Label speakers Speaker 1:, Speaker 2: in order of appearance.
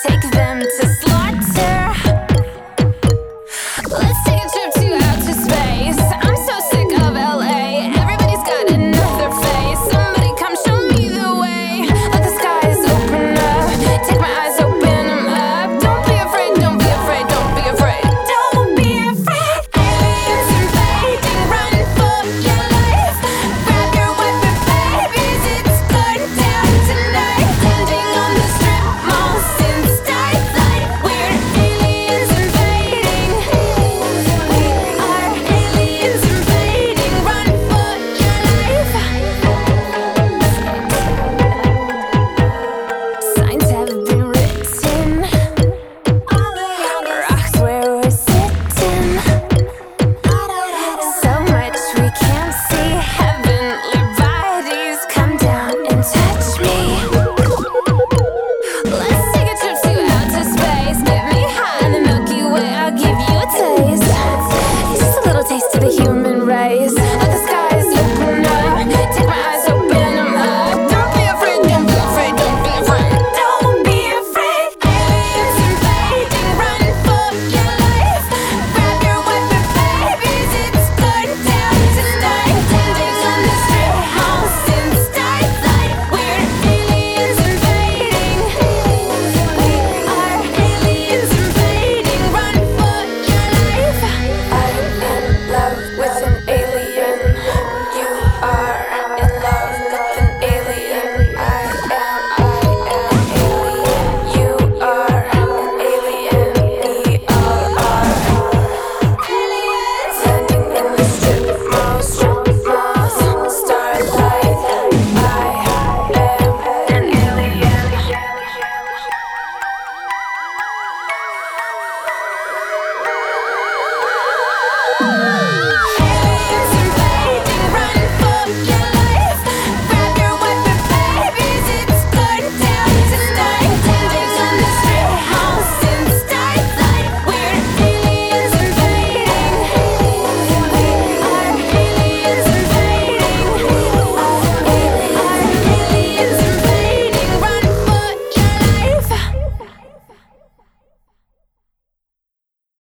Speaker 1: take the human race. 아!